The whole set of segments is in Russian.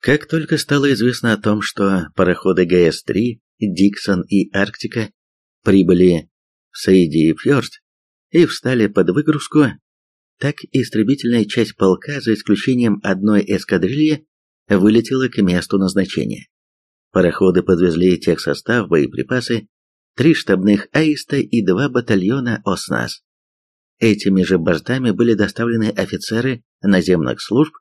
Как только стало известно о том, что пароходы ГС-3, Диксон и Арктика прибыли в Саиди-Фьорд и встали под выгрузку, так истребительная часть полка, за исключением одной эскадрильи, вылетела к месту назначения. Пароходы подвезли техсостав, боеприпасы, три штабных аиста и два батальона ОСНАС. Этими же бортами были доставлены офицеры наземных служб,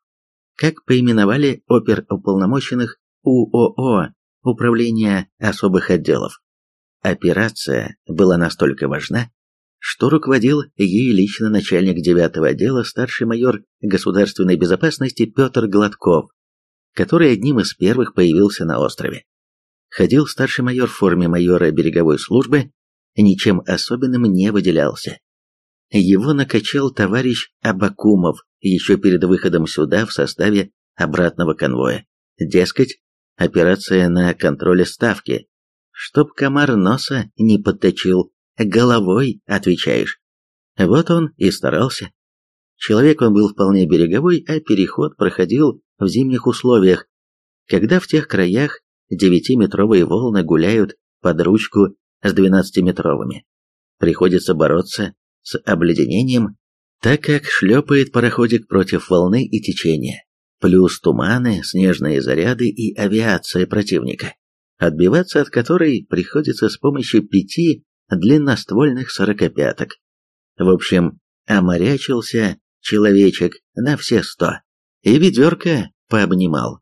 как поименовали оперуполномоченных УОО Управления особых отделов. Операция была настолько важна, что руководил ей лично начальник 9-го отдела старший майор государственной безопасности Петр Гладков, который одним из первых появился на острове. Ходил старший майор в форме майора береговой службы, ничем особенным не выделялся. Его накачал товарищ Абакумов еще перед выходом сюда в составе обратного конвоя. Дескать, операция на контроле ставки, чтоб комар носа не подточил, головой отвечаешь. Вот он и старался. Человек он был вполне береговой, а переход проходил в зимних условиях, когда в тех краях девятиметровые волны гуляют под ручку с двенадцатиметровыми. Приходится бороться с обледенением, так как шлепает пароходик против волны и течения, плюс туманы, снежные заряды и авиация противника, отбиваться от которой приходится с помощью пяти длинноствольных сорокопяток. В общем, оморячился человечек на все сто, и ведерко пообнимал.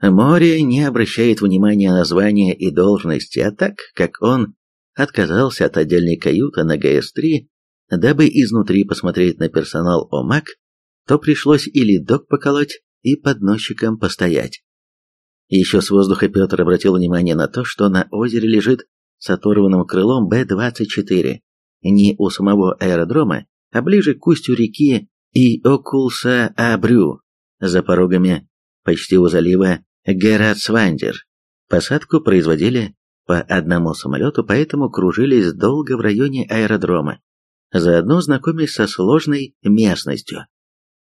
Море не обращает внимания на звание и должности, а так как он отказался от отдельной каюты на ГС-3, дабы изнутри посмотреть на персонал ОМАК, то пришлось и ледок поколоть, и подносчиком постоять. Еще с воздуха Петр обратил внимание на то, что на озере лежит с оторванным крылом Б-24, не у самого аэродрома, а ближе к устью реки Иокулса-Абрю, за порогами почти у залива Герацвандер. Посадку производили по одному самолету, поэтому кружились долго в районе аэродрома, заодно знакомясь со сложной местностью.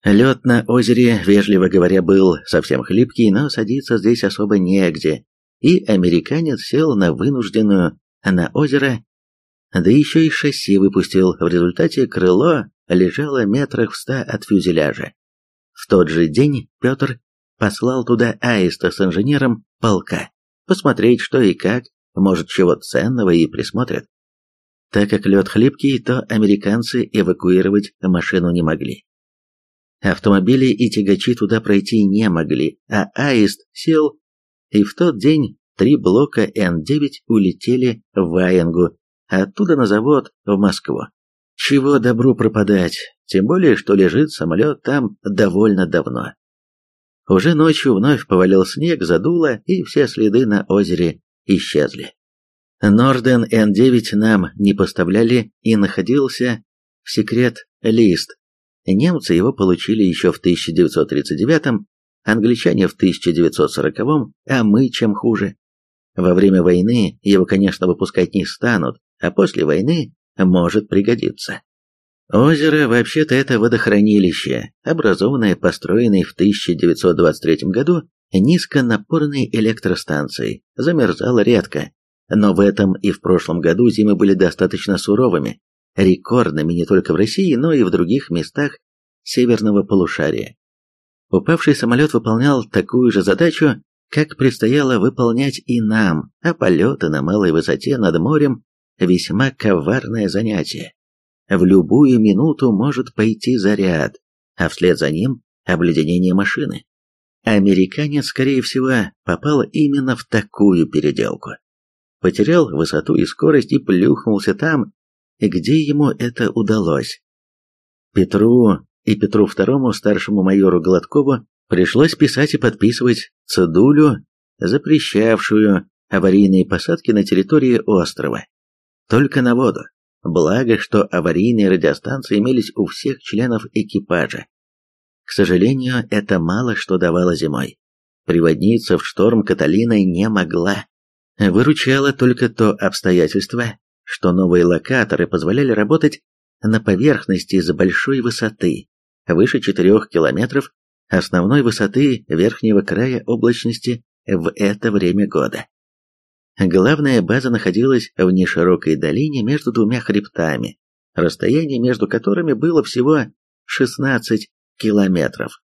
Лед на озере, вежливо говоря, был совсем хлипкий, но садиться здесь особо негде, и американец сел на вынужденную на озеро, да еще и шасси выпустил, в результате крыло лежало метрах в ста от фюзеляжа. В тот же день Петр послал туда аиста с инженером полка, посмотреть, что и как, может, чего ценного и присмотрят. Так как лед хлипкий, то американцы эвакуировать машину не могли. Автомобили и тягачи туда пройти не могли, а аист сел, и в тот день три блока Н-9 улетели в Ваенгу, а оттуда на завод в Москву. Чего добру пропадать, тем более, что лежит самолет там довольно давно. Уже ночью вновь повалил снег, задуло, и все следы на озере исчезли. Норден Н-9 нам не поставляли и находился в секрет-лист. Немцы его получили еще в 1939-м, англичане в 1940-м, а мы чем хуже. Во время войны его, конечно, выпускать не станут, а после войны может пригодиться. Озеро вообще-то это водохранилище, образованное построенной в 1923 году низконапорной электростанцией, замерзало редко, но в этом и в прошлом году зимы были достаточно суровыми, рекордными не только в России, но и в других местах северного полушария. Упавший самолет выполнял такую же задачу, как предстояло выполнять и нам, а полеты на малой высоте над морем – весьма коварное занятие. В любую минуту может пойти заряд, а вслед за ним обледенение машины. Американец, скорее всего, попал именно в такую переделку. Потерял высоту и скорость и плюхнулся там, где ему это удалось. Петру и Петру II, старшему майору Гладкову, пришлось писать и подписывать цедулю, запрещавшую аварийные посадки на территории острова. Только на воду. Благо, что аварийные радиостанции имелись у всех членов экипажа. К сожалению, это мало что давало зимой. Приводниться в шторм Каталина не могла. Выручало только то обстоятельство, что новые локаторы позволяли работать на поверхности с большой высоты, выше 4 километров, основной высоты верхнего края облачности в это время года. Главная база находилась в неширокой долине между двумя хребтами, расстояние между которыми было всего 16 километров.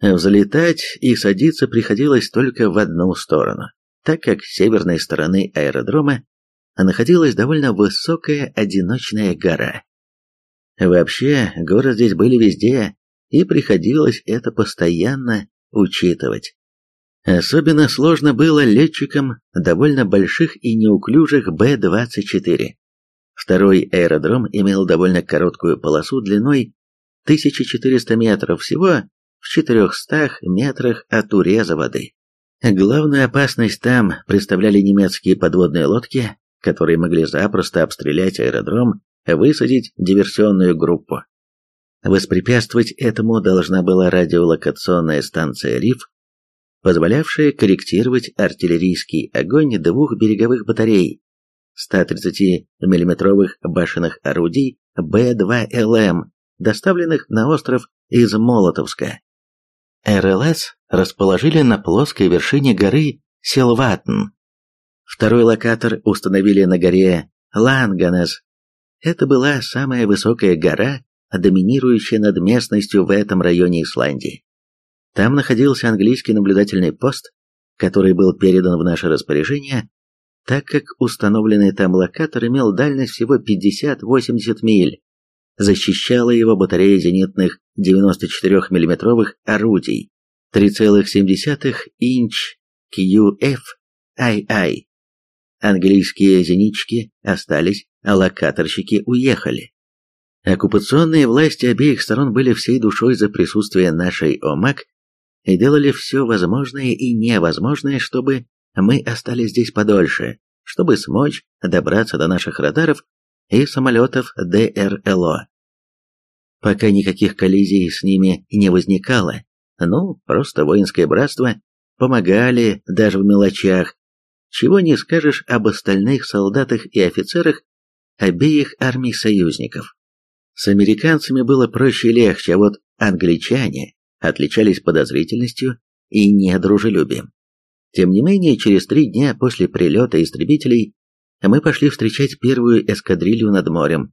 Взлетать и садиться приходилось только в одну сторону, так как с северной стороны аэродрома находилась довольно высокая одиночная гора. Вообще, горы здесь были везде, и приходилось это постоянно учитывать. Особенно сложно было летчикам довольно больших и неуклюжих Б-24. Второй аэродром имел довольно короткую полосу длиной 1400 метров всего в 400 метрах от уреза воды. Главную опасность там представляли немецкие подводные лодки, которые могли запросто обстрелять аэродром, высадить диверсионную группу. Воспрепятствовать этому должна была радиолокационная станция «Риф», позволявшая корректировать артиллерийский огонь двух береговых батарей 130 миллиметровых башенных орудий Б-2ЛМ, доставленных на остров из Молотовска. РЛС расположили на плоской вершине горы Силватн. Второй локатор установили на горе Ланганес. Это была самая высокая гора, доминирующая над местностью в этом районе Исландии. Там находился английский наблюдательный пост, который был передан в наше распоряжение, так как установленный там локатор имел дальность всего 50-80 миль. Защищала его батарея зенитных 94 миллиметровых орудий 3,7 инч QF-II. Английские зенитчики остались, а локаторщики уехали. Оккупационные власти обеих сторон были всей душой за присутствие нашей ОМАК и делали все возможное и невозможное, чтобы мы остались здесь подольше, чтобы смочь добраться до наших радаров и самолетов ДРЛО. Пока никаких коллизий с ними не возникало, ну, просто воинское братство, помогали даже в мелочах, чего не скажешь об остальных солдатах и офицерах обеих армий союзников. С американцами было проще и легче, а вот англичане отличались подозрительностью и недружелюбием. Тем не менее, через три дня после прилета истребителей мы пошли встречать первую эскадрилью над морем.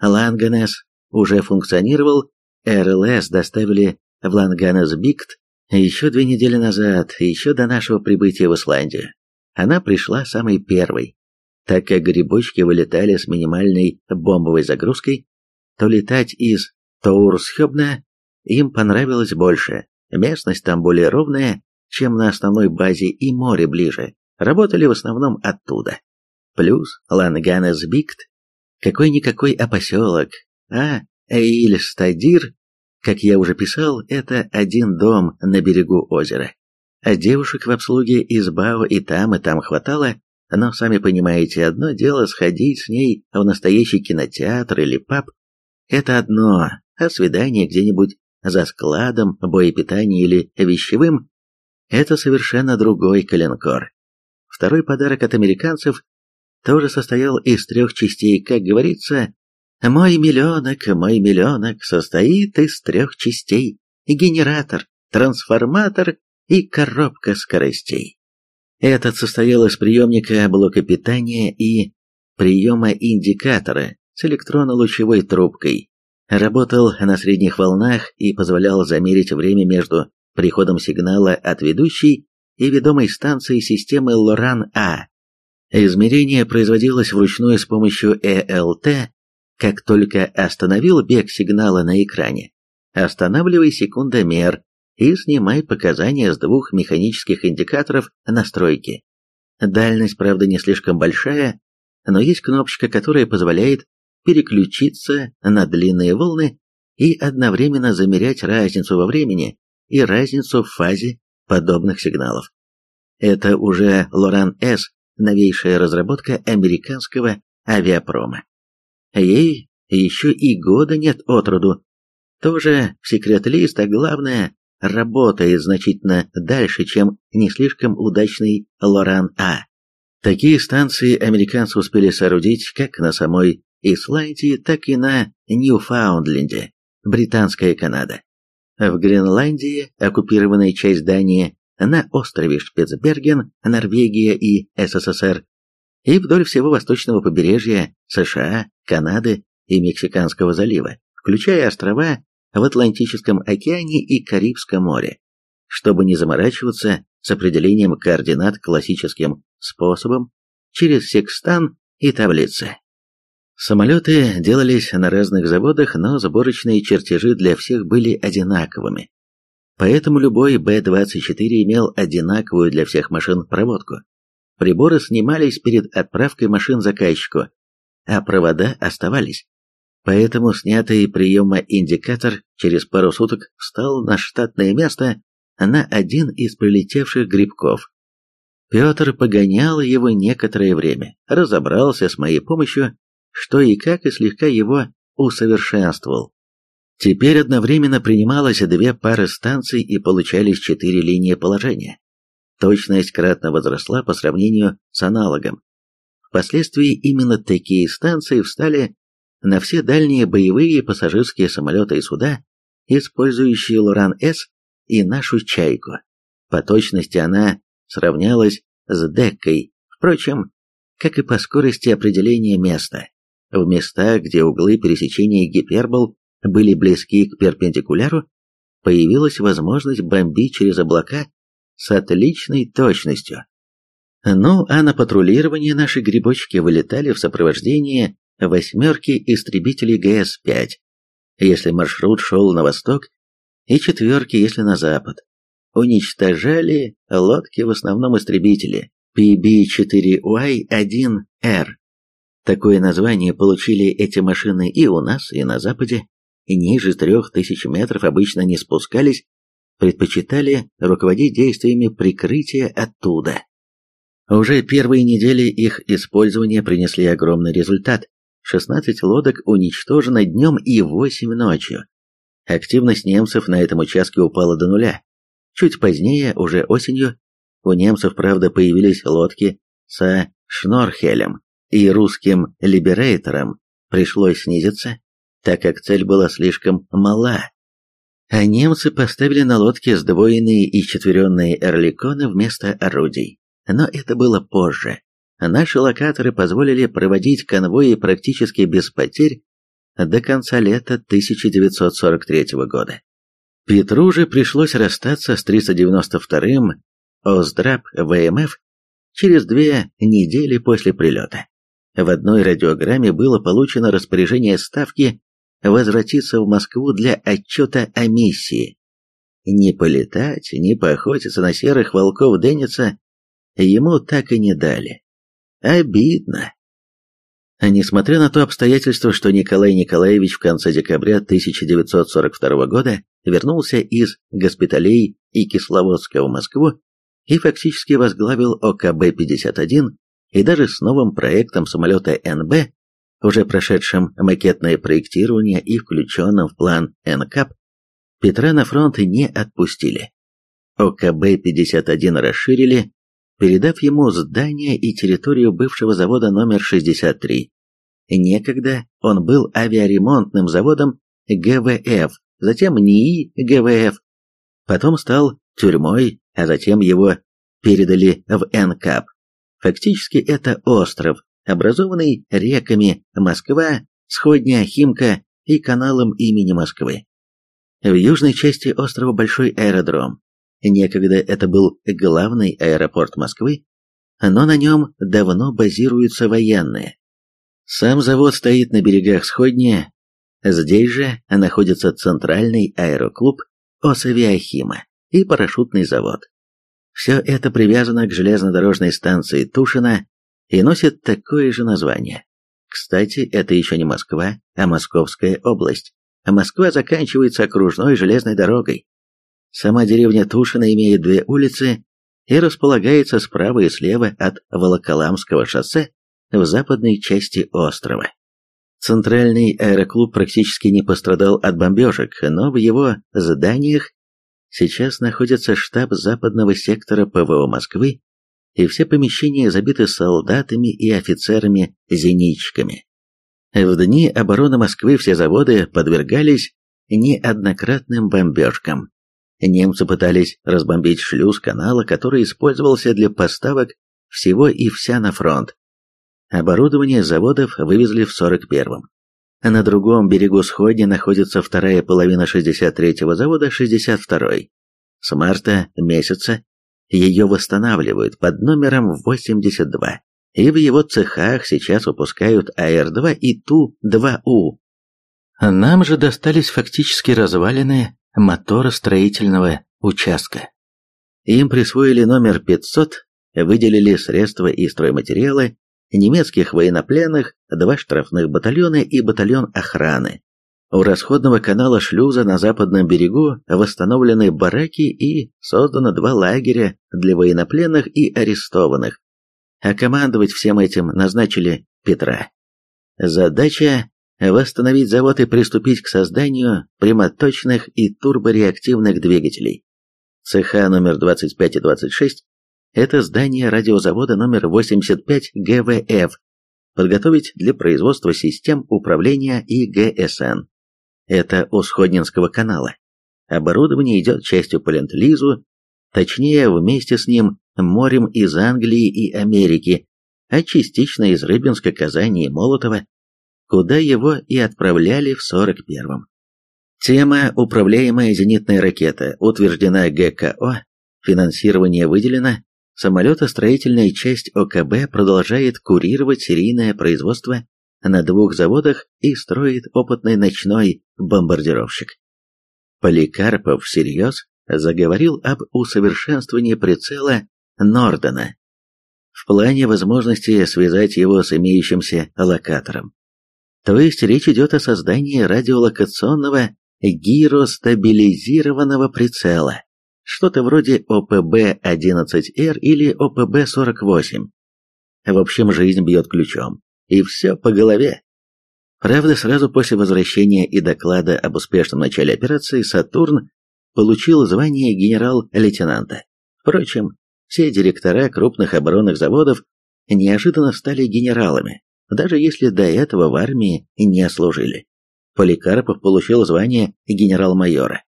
Ланганес уже функционировал, РЛС доставили в Ланганес-Бикт еще две недели назад, еще до нашего прибытия в Исландию. Она пришла самой первой, так как грибочки вылетали с минимальной бомбовой загрузкой, то летать из Тоурсхёбна им понравилось больше. Местность там более ровная, чем на основной базе и море ближе. Работали в основном оттуда. Плюс Ланганесбикт, какой-никакой опоселок, а Эйльстадир, как я уже писал, это один дом на берегу озера. А девушек в обслуге из Бао и там, и там хватало, но, сами понимаете, одно дело сходить с ней в настоящий кинотеатр или паб, это одно, а свидание где-нибудь за складом, боепитания или вещевым – это совершенно другой калинкор. Второй подарок от американцев тоже состоял из трех частей, как говорится, «Мой миллионок, мой миллионок состоит из трех частей – генератор, трансформатор и коробка скоростей». Этот состоял из приемника блока питания и приема индикатора, с электронно-лучевой трубкой. Работал на средних волнах и позволял замерить время между приходом сигнала от ведущей и ведомой станции системы Лоран-А. Измерение производилось вручную с помощью ЭЛТ. Как только остановил бег сигнала на экране, останавливай секундомер и снимай показания с двух механических индикаторов настройки. Дальность, правда, не слишком большая, но есть кнопочка, которая позволяет переключиться на длинные волны и одновременно замерять разницу во времени и разницу в фазе подобных сигналов. Это уже Лоран-С, новейшая разработка американского авиапрома. Ей еще и года нет от роду. Тоже секрет-лист, а главное, работает значительно дальше, чем не слишком удачный Лоран-А. Такие станции американцы успели соорудить как на самой Исландии, так и на Ньюфаундленде, Британская Канада. в Гренландии, оккупированная часть Дании, на острове Шпицберген, Норвегия и СССР, и вдоль всего восточного побережья США, Канады и Мексиканского залива, включая острова в Атлантическом океане и Карибском море, чтобы не заморачиваться с определением координат классическим способом через секстан и таблицы. Самолеты делались на разных заводах, но сборочные чертежи для всех были одинаковыми. Поэтому любой Б-24 имел одинаковую для всех машин проводку. Приборы снимались перед отправкой машин заказчику, а провода оставались. Поэтому снятый приема-индикатор через пару суток встал на штатное место на один из прилетевших грибков. Петр погонял его некоторое время, разобрался с моей помощью, что и как, и слегка его усовершенствовал. Теперь одновременно принималось две пары станций и получались четыре линии положения. Точность кратно возросла по сравнению с аналогом. Впоследствии именно такие станции встали на все дальние боевые пассажирские самолеты и суда, использующие Лоран-С и нашу «Чайку». По точности она сравнялась с Деккой, впрочем, как и по скорости определения места. В местах, где углы пересечения гипербол были близки к перпендикуляру, появилась возможность бомбить через облака с отличной точностью. Ну, а на патрулирование наши грибочки вылетали в сопровождении восьмерки истребителей ГС-5, если маршрут шел на восток, и четверки, если на запад. Уничтожали лодки в основном истребители PB-4Y-1R. Такое название получили эти машины и у нас, и на западе. Ниже трех тысяч метров обычно не спускались, предпочитали руководить действиями прикрытия оттуда. Уже первые недели их использования принесли огромный результат. 16 лодок уничтожено днем и 8 ночью. Активность немцев на этом участке упала до нуля. Чуть позднее, уже осенью, у немцев, правда, появились лодки со Шнорхелем и русским Либерейтором пришлось снизиться, так как цель была слишком мала. А немцы поставили на лодке сдвоенные и четверенные эрликоны вместо орудий. Но это было позже. Наши локаторы позволили проводить конвои практически без потерь до конца лета 1943 года. Петру же пришлось расстаться с 392-м Оздраб ВМФ через две недели после прилета. В одной радиограмме было получено распоряжение Ставки возвратиться в Москву для отчета о миссии. Не полетать, не поохотиться на серых волков Денниса ему так и не дали. Обидно. А несмотря на то обстоятельство, что Николай Николаевич в конце декабря 1942 года вернулся из госпиталей и Кисловодска в Москву и фактически возглавил ОКБ-51 и даже с новым проектом самолета НБ, уже прошедшим макетное проектирование и включенным в план НКАП, Петра на фронт не отпустили. ОКБ-51 расширили, передав ему здание и территорию бывшего завода номер 63. Некогда он был авиаремонтным заводом ГВФ, затем НИИ ГВФ, потом стал тюрьмой, а затем его передали в НКАП. Фактически это остров, образованный реками Москва, Сходня, Химка и каналом имени Москвы. В южной части острова большой аэродром. Некогда это был главный аэропорт Москвы, но на нем давно базируются военные. Сам завод стоит на берегах Сходня, здесь же находится центральный аэроклуб Осавиахима и парашютный завод. Все это привязано к железнодорожной станции Тушино и носит такое же название. Кстати, это еще не Москва, а Московская область. А Москва заканчивается окружной железной дорогой. Сама деревня Тушино имеет две улицы и располагается справа и слева от Волоколамского шоссе в западной части острова. Центральный аэроклуб практически не пострадал от бомбежек, но в его зданиях сейчас находится штаб западного сектора ПВО Москвы и все помещения забиты солдатами и офицерами-зенитчиками. В дни обороны Москвы все заводы подвергались неоднократным бомбежкам. Немцы пытались разбомбить шлюз канала, который использовался для поставок всего и вся на фронт. Оборудование заводов вывезли в 41-м. На другом берегу Сходни находится вторая половина 63-го завода 62-й. С марта месяца ее восстанавливают под номером 82, и в его цехах сейчас выпускают АР-2 и Ту-2У. Нам же достались фактически развалины моторостроительного участка. Им присвоили номер 500, выделили средства и стройматериалы, немецких военнопленных, два штрафных батальона и батальон охраны. У расходного канала шлюза на западном берегу восстановлены бараки и создано два лагеря для военнопленных и арестованных. А командовать всем этим назначили Петра. Задача – восстановить завод и приступить к созданию прямоточных и турбореактивных двигателей. Цеха номер 25 и 26 это здание радиозавода номер 85 ГВФ, подготовить для производства систем управления и ГСН. Это у Сходнинского канала. Оборудование идет частью по Ленд-Лизу, точнее вместе с ним морем из Англии и Америки, а частично из Рыбинска, Казани и Молотова, куда его и отправляли в 41-м. Тема «Управляемая зенитная ракета» утверждена ГКО, финансирование выделено, Самолетостроительная часть ОКБ продолжает курировать серийное производство на двух заводах и строит опытный ночной бомбардировщик. Поликарпов всерьез заговорил об усовершенствовании прицела Нордена в плане возможности связать его с имеющимся локатором. То есть речь идет о создании радиолокационного гиростабилизированного прицела, что-то вроде ОПБ-11Р или ОПБ-48. В общем, жизнь бьет ключом. И все по голове. Правда, сразу после возвращения и доклада об успешном начале операции «Сатурн» получил звание генерал-лейтенанта. Впрочем, все директора крупных оборонных заводов неожиданно стали генералами, даже если до этого в армии не служили. Поликарпов получил звание генерал-майора.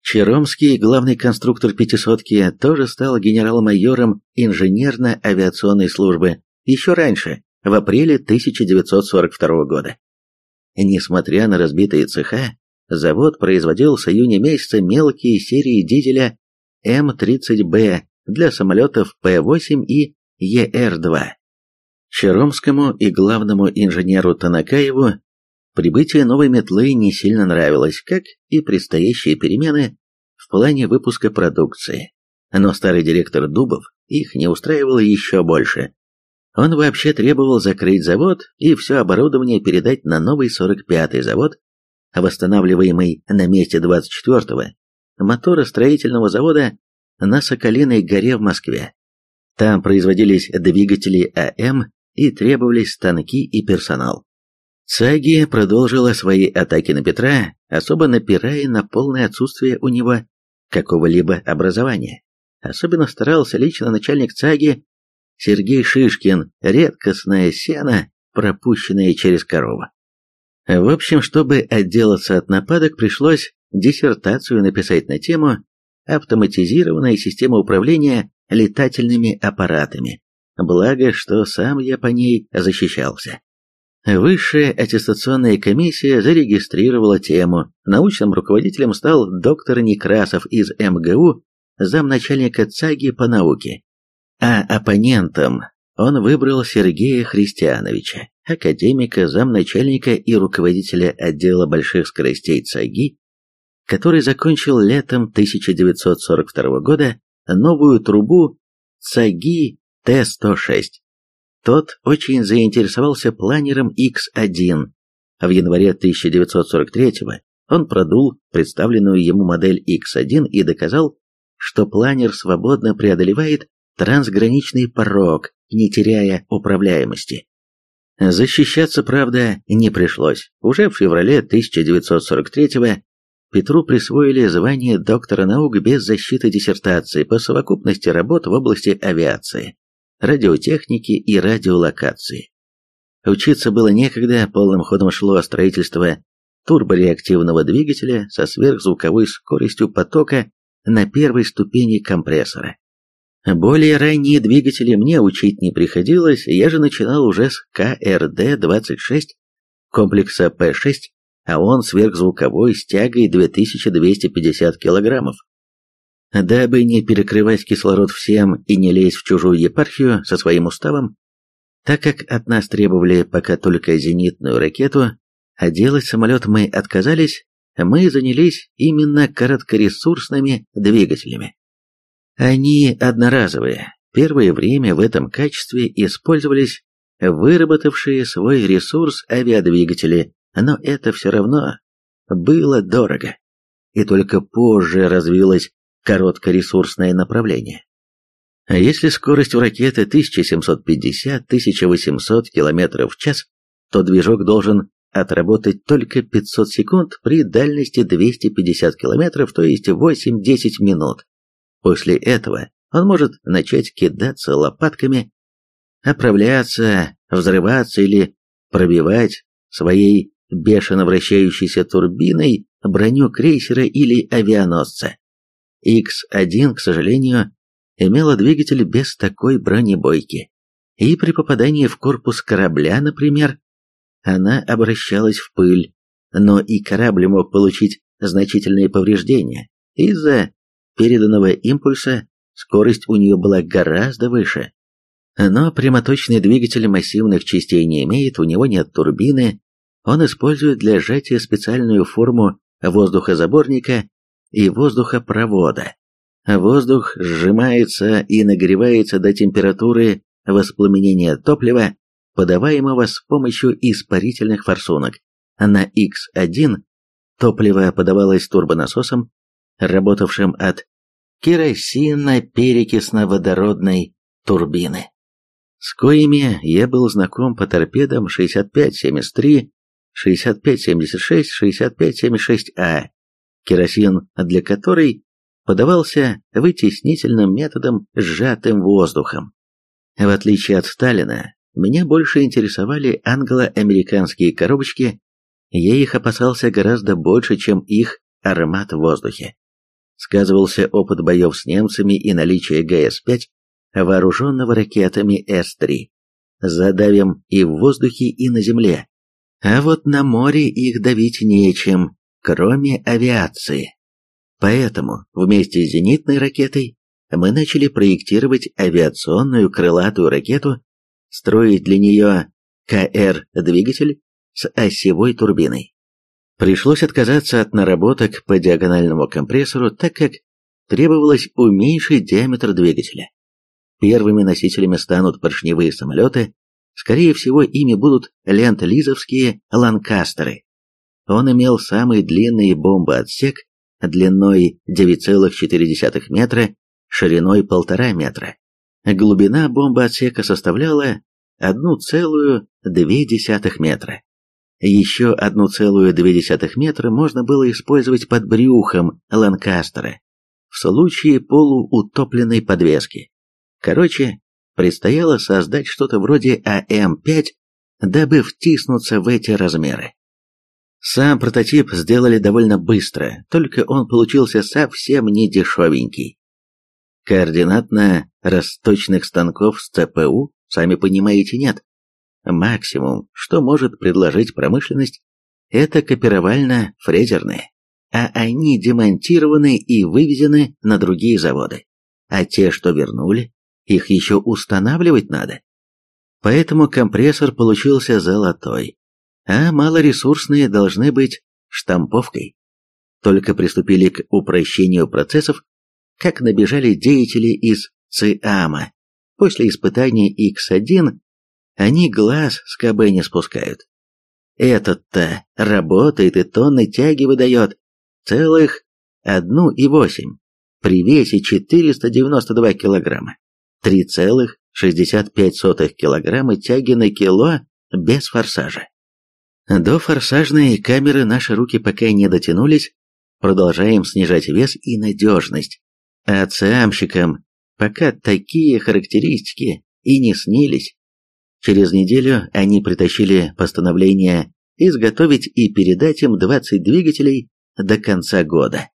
Черомский, главный конструктор «пятисотки», тоже стал генерал-майором инженерно-авиационной службы еще раньше, в апреле 1942 года. Несмотря на разбитые цеха, завод производил с июня месяца мелкие серии дизеля М-30Б для самолетов Пе-8 и Ер-2. Черомскому и главному инженеру Танакаеву Прибытие новой метлы не сильно нравилось, как и предстоящие перемены в плане выпуска продукции. Но старый директор Дубов их не устраивало еще больше. Он вообще требовал закрыть завод и все оборудование передать на новый 45-й завод, восстанавливаемый на месте 24-го моторостроительного завода на Соколиной горе в Москве. Там производились двигатели АМ и требовались станки и персонал. Цаги продолжила свои атаки на Петра, особо напирая на полное отсутствие у него какого-либо образования. Особенно старался лично начальник ЦАГИ Сергей Шишкин, редкостное сено, пропущенное через корову. В общем, чтобы отделаться от нападок, пришлось диссертацию написать на тему «Автоматизированная система управления летательными аппаратами». Благо, что сам я по ней защищался. Высшая аттестационная комиссия зарегистрировала тему. Научным руководителем стал доктор Некрасов из МГУ, замначальника ЦАГИ по науке. А оппонентом он выбрал Сергея Христиановича, академика, замначальника и руководителя отдела больших скоростей ЦАГИ, который закончил летом 1942 года новую трубу ЦАГИ Т-106. Тот очень заинтересовался планером X1. В январе 1943 он продул представленную ему модель X1 и доказал, что планер свободно преодолевает трансграничный порог, не теряя управляемости. Защищаться, правда, не пришлось. Уже в феврале 1943 Петру присвоили звание доктора наук без защиты диссертации по совокупности работ в области авиации радиотехники и радиолокации. Учиться было некогда, полным ходом шло строительство турбореактивного двигателя со сверхзвуковой скоростью потока на первой ступени компрессора. Более ранние двигатели мне учить не приходилось, я же начинал уже с КРД-26 комплекса П-6, а он сверхзвуковой с тягой 2250 килограммов. Дабы не перекрывать кислород всем и не лезть в чужую епархию со своим уставом, так как от нас требовали пока только зенитную ракету, а делать самолет мы отказались, мы занялись именно короткоресурсными двигателями. Они одноразовые. Первое время в этом качестве использовались выработавшие свой ресурс авиадвигатели, но это все равно было дорого. И только позже развилось короткоресурсное направление. А если скорость у ракеты 1750-1800 км в час, то движок должен отработать только 500 секунд при дальности 250 км, то есть 8-10 минут. После этого он может начать кидаться лопатками, оправляться, взрываться или пробивать своей бешено вращающейся турбиной броню крейсера или авианосца. X1, к сожалению, имела двигатель без такой бронебойки, и при попадании в корпус корабля, например, она обращалась в пыль, но и корабль мог получить значительные повреждения. Из-за переданного импульса скорость у нее была гораздо выше. Но прямоточный двигатель массивных частей не имеет, у него нет турбины, он использует для сжатия специальную форму воздухозаборника и воздухопровода. Воздух сжимается и нагревается до температуры воспламенения топлива, подаваемого с помощью испарительных форсунок. На X1 топливо подавалось турбонасосом, работавшим от керосино-перекисно-водородной турбины, с коими я был знаком по торпедам 65-73, 65-76, 65-76А, керосин для которой подавался вытеснительным методом сжатым воздухом. В отличие от Сталина, меня больше интересовали англо-американские коробочки, я их опасался гораздо больше, чем их аромат в воздухе. Сказывался опыт боев с немцами и наличие ГС-5, вооруженного ракетами С-3. Задавим и в воздухе, и на земле. А вот на море их давить нечем, кроме авиации. Поэтому вместе с зенитной ракетой мы начали проектировать авиационную крылатую ракету, строить для нее КР-двигатель с осевой турбиной. Пришлось отказаться от наработок по диагональному компрессору, так как требовалось уменьшить диаметр двигателя. Первыми носителями станут поршневые самолеты, скорее всего ими будут ленд-лизовские ланкастеры. Он имел самый длинный бомбоотсек длиной 9,4 метра, шириной 1,5 метра. Глубина бомбоотсека составляла 1,2 метра. Еще 1,2 метра можно было использовать под брюхом Ланкастера в случае полуутопленной подвески. Короче, предстояло создать что-то вроде АМ-5, дабы втиснуться в эти размеры. Сам прототип сделали довольно быстро, только он получился совсем не дешевенький. Координатно-расточных станков с ЦПУ, сами понимаете, нет. Максимум, что может предложить промышленность, это копировально-фрезерные, а они демонтированы и вывезены на другие заводы. А те, что вернули, их еще устанавливать надо. Поэтому компрессор получился золотой, а малоресурсные должны быть штамповкой. Только приступили к упрощению процессов, как набежали деятели из ЦИАМа. После испытания X1 они глаз с КБ не спускают. Этот-то работает и тонны тяги выдает, целых одну и восемь, при весе 492 килограмма. 3,65 килограмма тяги на кило без форсажа. До форсажной камеры наши руки пока не дотянулись, продолжаем снижать вес и надежность. А циамщикам пока такие характеристики и не снились. Через неделю они притащили постановление изготовить и передать им 20 двигателей до конца года.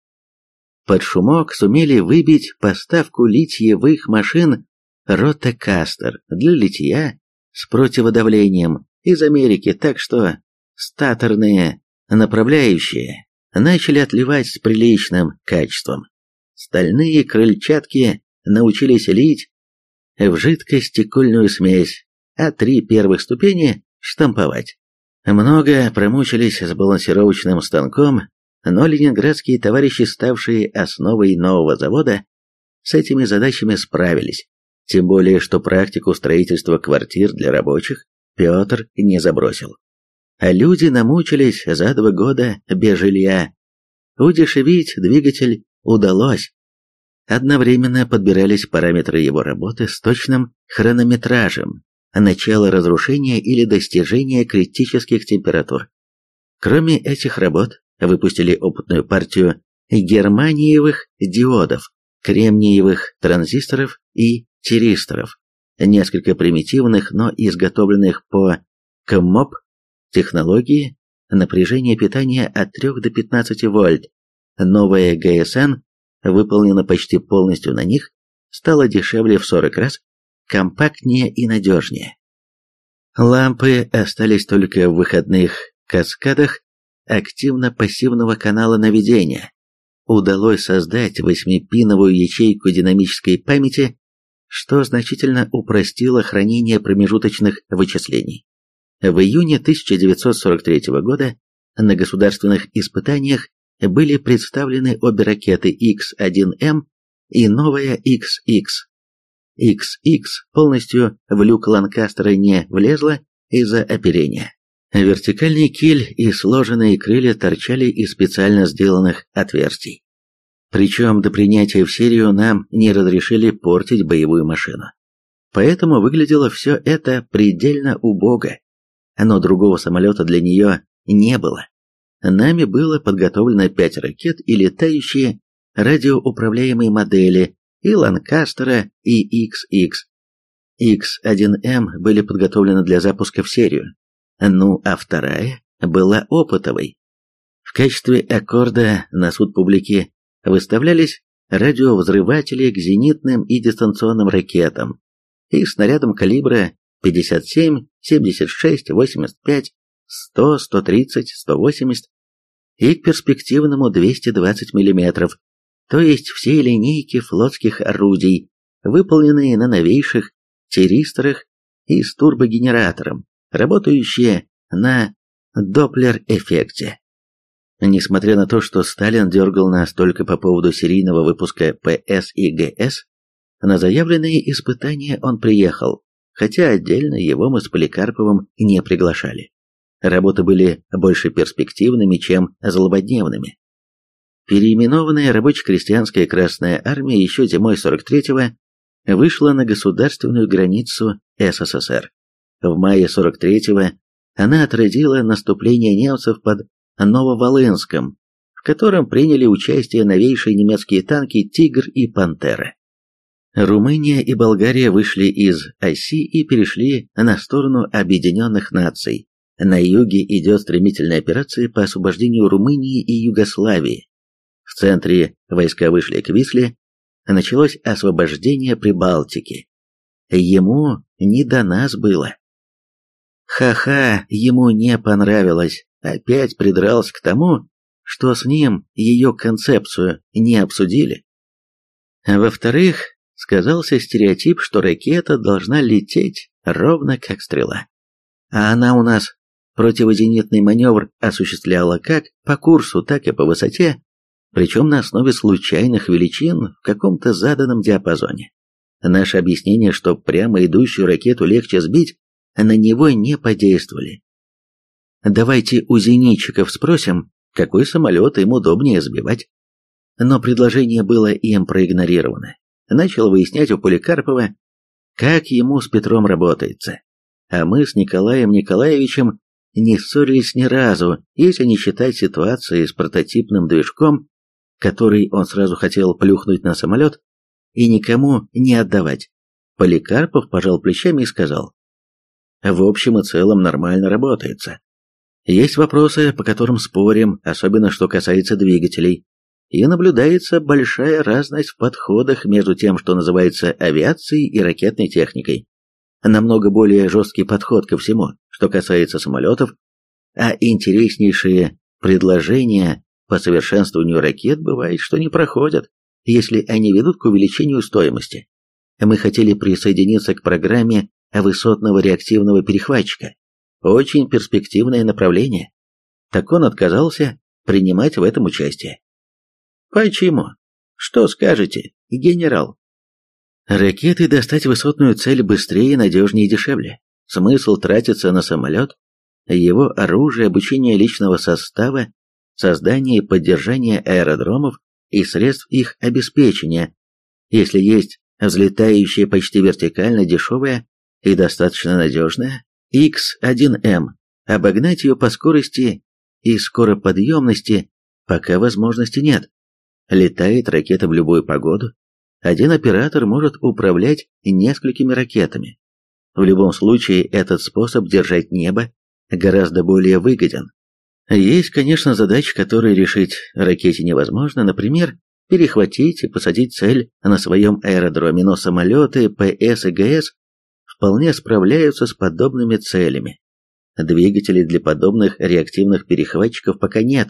Под шумок сумели выбить поставку литьевых машин Ротекастер для литья с противодавлением из Америки, так что статорные направляющие начали отливать с приличным качеством. Стальные крыльчатки научились лить в жидкостекольную смесь, а три первых ступени штамповать. Много промучились с балансировочным станком, но ленинградские товарищи, ставшие основой нового завода, с этими задачами справились. Тем более, что практику строительства квартир для рабочих Петр не забросил. А люди намучились за два года без жилья. Удешевить двигатель удалось. Одновременно подбирались параметры его работы с точным хронометражем, начало разрушения или достижения критических температур. Кроме этих работ, выпустили опытную партию германиевых диодов, кремниевых транзисторов и тиристоров, несколько примитивных, но изготовленных по КМОП технологии, напряжение питания от 3 до 15 вольт. Новая ГСН выполнена почти полностью на них, стала дешевле в 40 раз, компактнее и надежнее. Лампы остались только в выходных каскадах активно-пассивного канала наведения. Удалось создать восьмипиновую ячейку динамической памяти что значительно упростило хранение промежуточных вычислений. В июне 1943 года на государственных испытаниях были представлены обе ракеты X-1M и новая XX. XX полностью в люк Ланкастера не влезла из-за оперения. Вертикальный киль и сложенные крылья торчали из специально сделанных отверстий. Причем до принятия в серию нам не разрешили портить боевую машину. Поэтому выглядело все это предельно убого. Но другого самолета для нее не было. Нами было подготовлено пять ракет и летающие радиоуправляемые модели и Ланкастера, и XX. X1M были подготовлены для запуска в серию. Ну, а вторая была опытовой. В качестве аккорда на суд публики выставлялись радиовзрыватели к зенитным и дистанционным ракетам и снарядам калибра 57, 76, 85, 100, 130, 180 и к перспективному 220 мм, то есть все линейки флотских орудий, выполненные на новейших тиристорах и с турбогенератором, работающие на Доплер-эффекте. Несмотря на то, что Сталин дергал нас только по поводу серийного выпуска ПС и ГС, на заявленные испытания он приехал, хотя отдельно его мы с Поликарповым не приглашали. Работы были больше перспективными, чем злободневными. Переименованная рабоче-крестьянская Красная Армия еще зимой 43-го вышла на государственную границу СССР. В мае 43-го она отразила наступление немцев под Нововолынском, в котором приняли участие новейшие немецкие танки «Тигр» и «Пантера». Румыния и Болгария вышли из оси и перешли на сторону объединенных наций. На юге идет стремительная операция по освобождению Румынии и Югославии. В центре войска вышли к Висле, началось освобождение Прибалтики. Ему не до нас было. Ха-ха, ему не понравилось опять придрался к тому, что с ним ее концепцию не обсудили. Во-вторых, сказался стереотип, что ракета должна лететь ровно как стрела. А она у нас противозенитный маневр осуществляла как по курсу, так и по высоте, причем на основе случайных величин в каком-то заданном диапазоне. Наше объяснение, что прямо идущую ракету легче сбить, на него не подействовали. Давайте у зенитчиков спросим, какой самолет им удобнее сбивать. Но предложение было им проигнорировано. Начал выяснять у Поликарпова, как ему с Петром работается. А мы с Николаем Николаевичем не ссорились ни разу, если не считать ситуации с прототипным движком, который он сразу хотел плюхнуть на самолет и никому не отдавать. Поликарпов пожал плечами и сказал, «В общем и целом нормально работается. Есть вопросы, по которым спорим, особенно что касается двигателей. И наблюдается большая разность в подходах между тем, что называется авиацией и ракетной техникой. Намного более жесткий подход ко всему, что касается самолетов, а интереснейшие предложения по совершенствованию ракет бывает, что не проходят, если они ведут к увеличению стоимости. Мы хотели присоединиться к программе высотного реактивного перехватчика. Очень перспективное направление. Так он отказался принимать в этом участие. Почему? Что скажете, генерал? Ракеты достать высотную цель быстрее, надежнее и дешевле. Смысл тратиться на самолет, его оружие, обучение личного состава, создание и поддержание аэродромов и средств их обеспечения, если есть взлетающая почти вертикально дешевая и достаточно надежная X1M, обогнать ее по скорости и скороподъемности пока возможности нет. Летает ракета в любую погоду. Один оператор может управлять несколькими ракетами. В любом случае, этот способ держать небо гораздо более выгоден. Есть, конечно, задачи, которые решить ракете невозможно, например, перехватить и посадить цель на своем аэродроме, но самолеты ПС и ГС вполне справляются с подобными целями. Двигателей для подобных реактивных перехватчиков пока нет.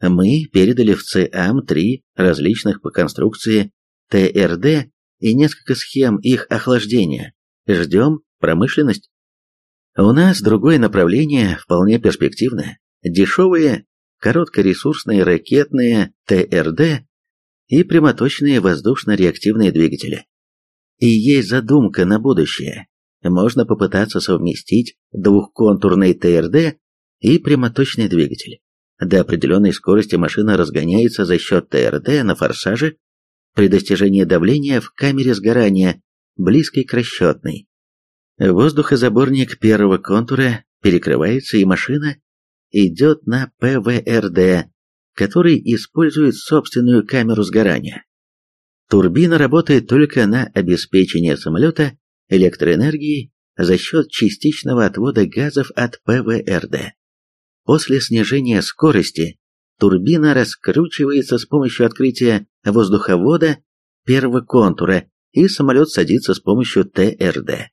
Мы передали в ЦАМ-3 различных по конструкции ТРД и несколько схем их охлаждения. Ждем промышленность. У нас другое направление, вполне перспективное. Дешевые, короткоресурсные ракетные ТРД и прямоточные воздушно-реактивные двигатели. И есть задумка на будущее. Можно попытаться совместить двухконтурный ТРД и прямоточный двигатель. До определенной скорости машина разгоняется за счет ТРД на форсаже при достижении давления в камере сгорания, близкой к расчетной. Воздухозаборник первого контура перекрывается, и машина идет на ПВРД, который использует собственную камеру сгорания. Турбина работает только на обеспечение самолета электроэнергией за счет частичного отвода газов от ПВРД. После снижения скорости турбина раскручивается с помощью открытия воздуховода первого контура, и самолет садится с помощью ТРД.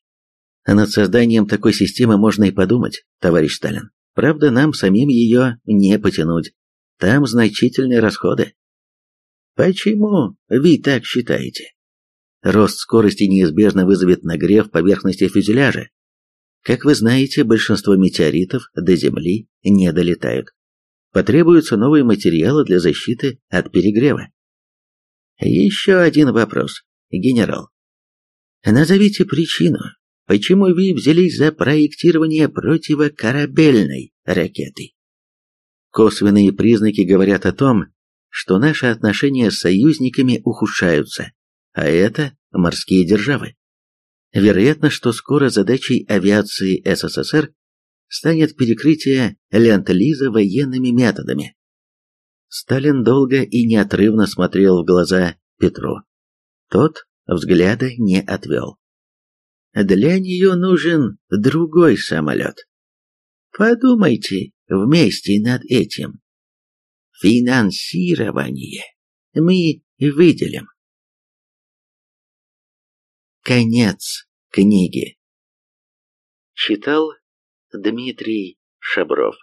Над созданием такой системы можно и подумать, товарищ Сталин. Правда, нам самим ее не потянуть. Там значительные расходы. Почему вы так считаете? Рост скорости неизбежно вызовет нагрев поверхности фюзеляжа. Как вы знаете, большинство метеоритов до Земли не долетают. Потребуются новые материалы для защиты от перегрева. Еще один вопрос, генерал. Назовите причину, почему вы взялись за проектирование противокорабельной ракеты. Косвенные признаки говорят о том, что наши отношения с союзниками ухудшаются, а это морские державы. Вероятно, что скоро задачей авиации СССР станет перекрытие Ленд-Лиза военными методами. Сталин долго и неотрывно смотрел в глаза Петру. Тот взгляда не отвел. Для нее нужен другой самолет. Подумайте вместе над этим. Финансирование мы выделим. Конец книги. Читал Дмитрий Шабров